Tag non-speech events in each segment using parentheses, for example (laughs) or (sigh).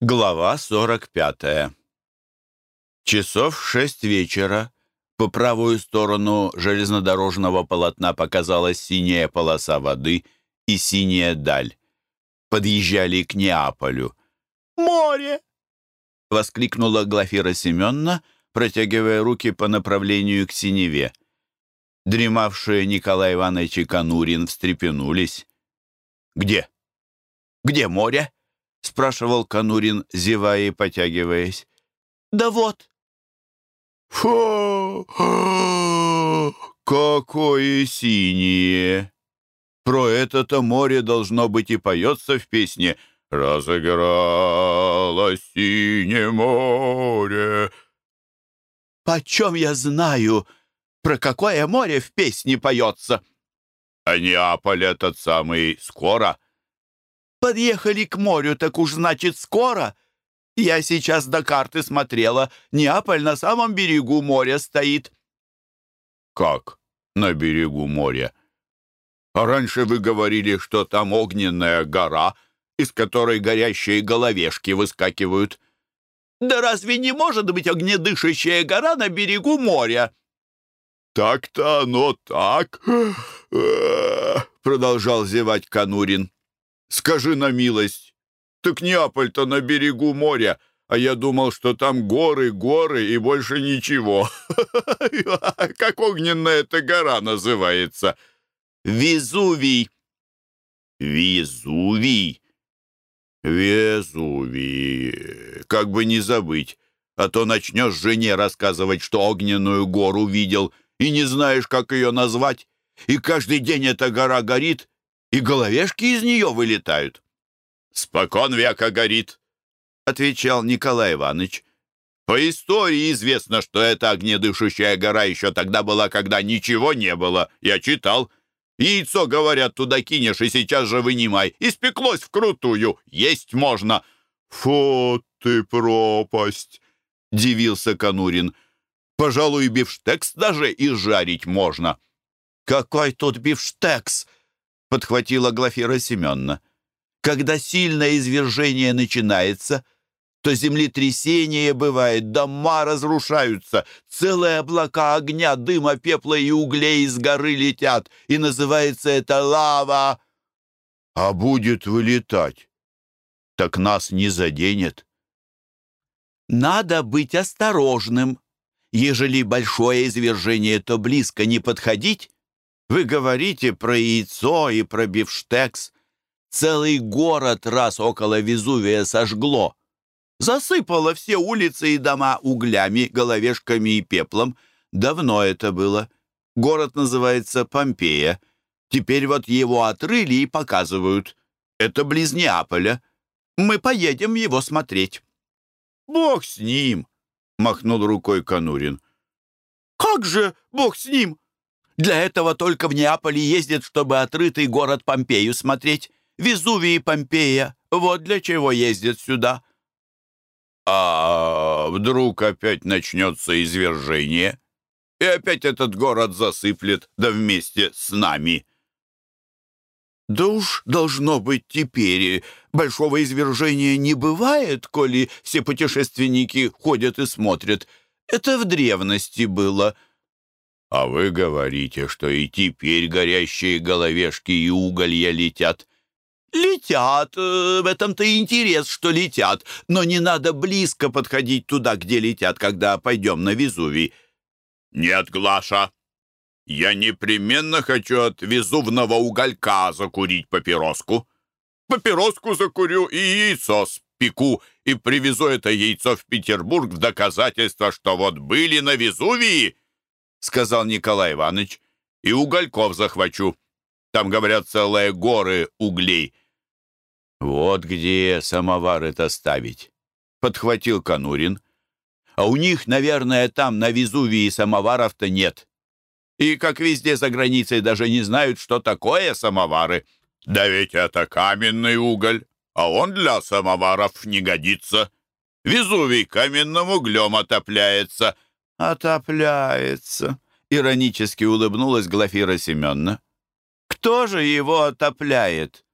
Глава 45. Часов шесть вечера по правую сторону железнодорожного полотна показалась синяя полоса воды и синяя даль. Подъезжали к Неаполю. «Море!» — воскликнула Глафира Семеновна, протягивая руки по направлению к синеве. Дремавшие Николай Иванович и Конурин встрепенулись. «Где? Где море?» — спрашивал Конурин, зевая и потягиваясь. «Да вот». «Фу! Какое синее! Про это-то море должно быть и поется в песне «Разыгралось синее море». «Почем я знаю, про какое море в песне поется?» «А Неаполь этот самый скоро». Подъехали к морю, так уж значит скоро. Я сейчас до карты смотрела. Неаполь на самом берегу моря стоит». «Как на берегу моря? А раньше вы говорили, что там огненная гора, из которой горящие головешки выскакивают». «Да разве не может быть огнедышащая гора на берегу моря?» «Так-то оно так», — продолжал зевать Конурин. Скажи на милость. Так Неаполь-то на берегу моря, а я думал, что там горы, горы и больше ничего. (laughs) Как огненная эта гора называется? Везувий. Везувий. Везувий. Как бы не забыть, а то начнешь жене рассказывать, что огненную гору видел, и не знаешь, как ее назвать. И каждый день эта гора горит, и головешки из нее вылетают. «Спокон века горит», — отвечал Николай Иванович. «По истории известно, что эта огнедышащая гора еще тогда была, когда ничего не было. Я читал. Яйцо, говорят, туда кинешь и сейчас же вынимай. Испеклось вкрутую. Есть можно». «Фу ты пропасть!» — дивился Конурин. «Пожалуй, бифштекс даже и жарить можно». «Какой тут бифштекс?» Подхватила Глафира Семеновна. Когда сильное извержение начинается, то землетрясение бывает, дома разрушаются, целые облака огня, дыма, пепла и углей из горы летят, и называется это лава. А будет вылетать, так нас не заденет. Надо быть осторожным. Ежели большое извержение, то близко не подходить, вы говорите про яйцо и про бифштекс. Целый город раз около Везувия сожгло. Засыпало все улицы и дома углями, головешками и пеплом. Давно это было. Город называется Помпея. Теперь вот его отрыли и показывают. Это близ Неаполя. Мы поедем его смотреть». «Бог с ним!» — махнул рукой Конурин. «Как же Бог с ним?» Для этого только в Неаполе ездят, чтобы отрытый город Помпею смотреть. Везувий и Помпея. Вот для чего ездят сюда. А вдруг опять начнется извержение? И опять этот город засыплет, да вместе с нами. Да уж должно быть теперь. Большого извержения не бывает, коли все путешественники ходят и смотрят. Это в древности было. А вы говорите, что и теперь горящие головешки и уголья летят. Летят, э, в этом-то интерес, что летят, но не надо близко подходить туда, где летят, когда пойдем на Везувий. Нет, Глаша, я непременно хочу от везувного уголька закурить папироску. Папироску закурю и яйцо спеку, и привезу это яйцо в Петербург в доказательство, что вот были на Везувии, сказал Николай Иванович, и угольков захвачу. Там, говорят, целые горы углей. Вот где самовары-то ставить, подхватил Конурин. А у них, наверное, там на Везувии самоваров-то нет. И, как везде за границей, даже не знают, что такое самовары. Да ведь это каменный уголь, а он для самоваров не годится. Везувий каменным углем отопляется, «Отопляется», — иронически улыбнулась Глафира Семеновна. «Кто же его отопляет?»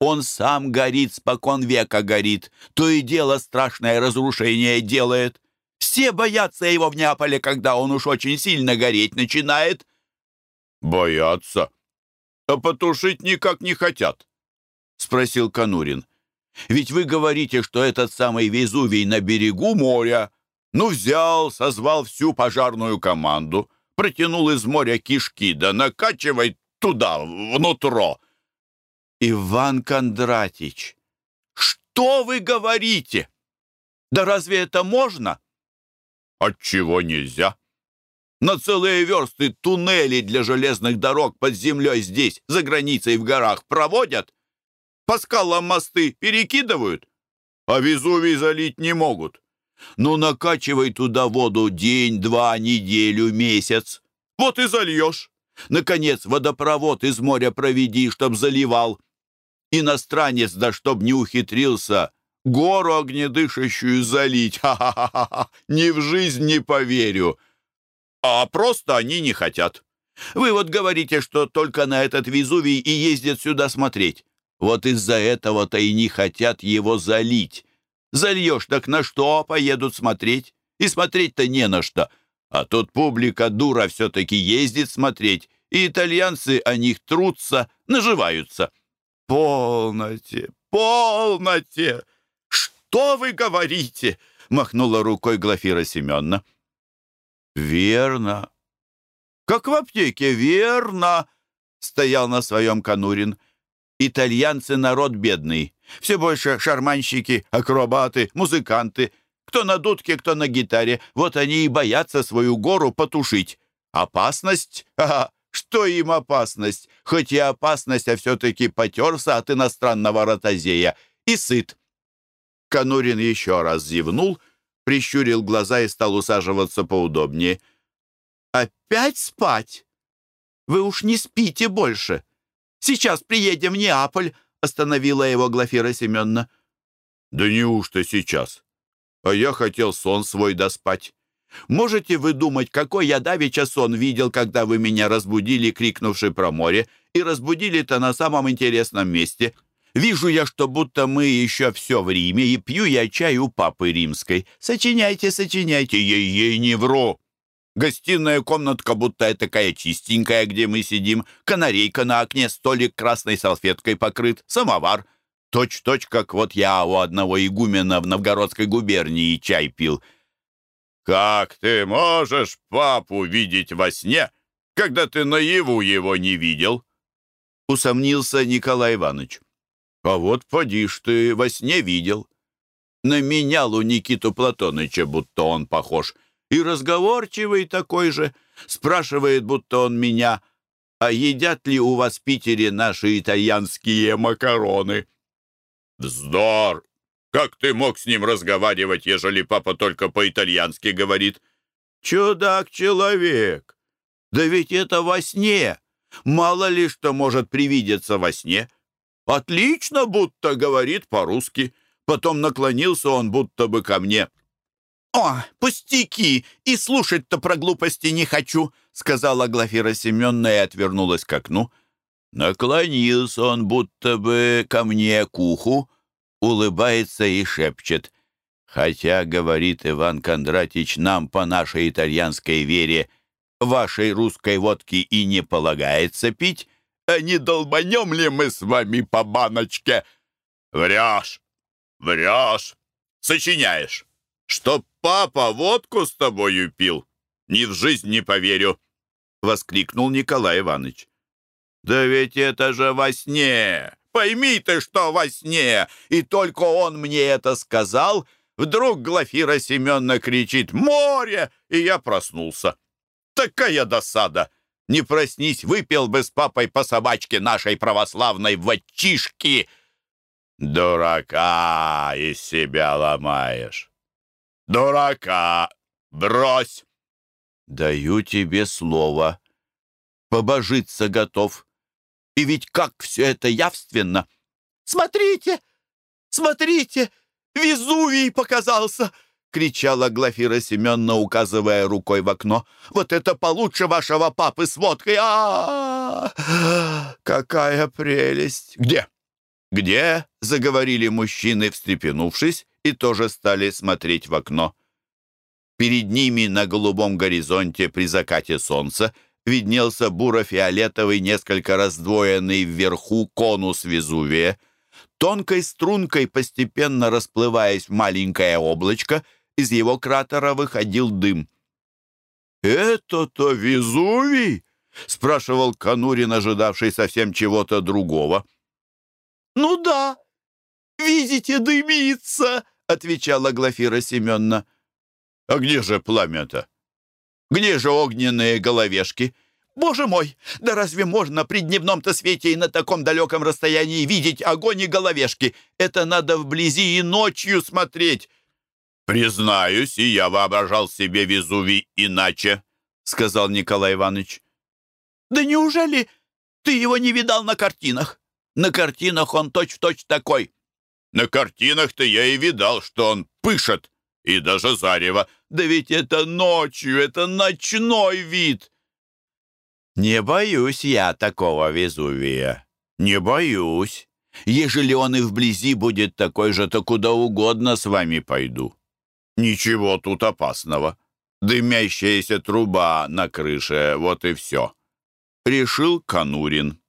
Он сам горит, спокон века горит. То и дело страшное разрушение делает. Все боятся его в Неаполе, когда он уж очень сильно гореть начинает. Боятся? А потушить никак не хотят? Спросил Конурин. Ведь вы говорите, что этот самый Везувий на берегу моря. Ну, взял, созвал всю пожарную команду, протянул из моря кишки, да накачивай туда, внутрь. «Иван Кондратич, что вы говорите? Да разве это можно?» «Отчего нельзя? На целые версты туннели для железных дорог под землей здесь, за границей в горах, проводят? По скалам мосты перекидывают? А Везувий залить не могут. Ну, накачивай туда воду день, два, неделю, месяц. Вот и зальешь. Наконец, водопровод из моря проведи, чтоб заливал. Иностранец, да чтоб не ухитрился, гору огнедышащую залить. (laughs) Ха-ха-ха! Ни в жизнь не поверю. А просто они не хотят. Вы вот говорите, что только на этот Везувий и ездят сюда смотреть. Вот из-за этого-то и не хотят его залить. Зальешь, так на что поедут смотреть? И смотреть-то не на что. А тут публика дура все-таки ездит смотреть, и итальянцы о них трутся, наживаются. «Полноте! Полноте! Что вы говорите?» — махнула рукой Глафира Семеновна. «Верно. Как в аптеке, верно!» — стоял на своем Конурин. «Итальянцы — народ бедный. Все больше шарманщики, акробаты, музыканты. Кто на дудке, кто на гитаре. Вот они и боятся свою гору потушить. Опасность? Ага, что им опасность? Хоть и опасность, а все-таки потерся от иностранного ротозея. И сыт. Конурин еще раз зевнул, прищурил глаза и стал усаживаться поудобнее. «Опять спать? Вы уж не спите больше. Сейчас приедем в Неаполь», — остановила его Глафира Семеновна. «Да неужто сейчас? А я хотел сон свой доспать». Можете вы думать, какой я давеча сон видел, когда вы меня разбудили, крикнувши про море, и разбудили-то на самом интересном месте? Вижу я, что будто мы еще все в Риме, и пью я чай у папы римской. Сочиняйте, сочиняйте, ей-ей не вру. Гостиная комнатка будто такая чистенькая, где мы сидим, канарейка на окне, столик красной салфеткой покрыт, самовар. Точь-точь, как вот я у одного игумена в Новгородской губернии чай пил — «Как ты можешь папу видеть во сне, когда ты наяву его не видел?» Усомнился Николай Иванович. «А вот поди ж ты во сне видел. Наменял у Никиту Платоныча, будто он похож. И разговорчивый такой же. Спрашивает, будто он меня, а едят ли у вас в Питере наши итальянские макароны?» «Вздор! Как ты мог с ним разговаривать, ежели папа только по-итальянски говорит? Чудак-человек! Да ведь это во сне! Мало ли что может привидеться во сне. Отлично, будто говорит по-русски. Потом наклонился он будто бы ко мне. «О, пустяки! И слушать-то про глупости не хочу!» сказала Глафира Семеновна и отвернулась к окну. Наклонился он будто бы ко мне к уху, улыбается и шепчет. Хотя, говорит Иван Кондратич, нам по нашей итальянской вере вашей русской водки и не полагается пить, а не долбанем ли мы с вами по баночке? Врешь, врешь, сочиняешь. Что папа водку с тобою пил? Ни в жизнь не поверю, — воскликнул Николай Иванович. Да ведь это же во сне! Пойми ты, что во сне, и только он мне это сказал, вдруг Глафира Семеновна кричит «Море!» и я проснулся. Такая досада! Не проснись, выпил бы с папой по собачке нашей православной ватчишки. Дурака из себя ломаешь. Дурака! Брось! Даю тебе слово. Побожиться готов. И ведь как все это явственно! «Смотрите! Смотрите! Везувий показался!» — кричала Глафира Семеновна, указывая рукой в окно. «Вот это получше вашего папы с водкой! а, -а, -а, Какая прелесть!» «Где? «Где?» — заговорили мужчины, встрепенувшись, и тоже стали смотреть в окно. Перед ними на голубом горизонте при закате солнца виднелся буро-фиолетовый, несколько раздвоенный вверху конус Везувия. Тонкой стрункой, постепенно расплываясь в маленькое облачко, из его кратера выходил дым. «Это-то Везувий?» — спрашивал Конурин, ожидавший совсем чего-то другого. «Ну да, видите, дымится!» — отвечала Глафира Семеновна. «А где же пламя-то? Где же огненные головешки?» «Боже мой, да разве можно при дневном-то свете и на таком далеком расстоянии видеть огонь и головешки? Это надо вблизи и ночью смотреть!» «Признаюсь, и я воображал себе Везувий иначе», — сказал Николай Иванович. «Да неужели ты его не видал на картинах? На картинах он точь-в-точь точь такой». «На картинах-то я и видал, что он пышет, и даже зарево. Да ведь это ночью, это ночной вид!» «Не боюсь я такого Везувия, не боюсь. Ежели он и вблизи будет такой же, то куда угодно с вами пойду. Ничего тут опасного. Дымящаяся труба на крыше, вот и все решил Конурин.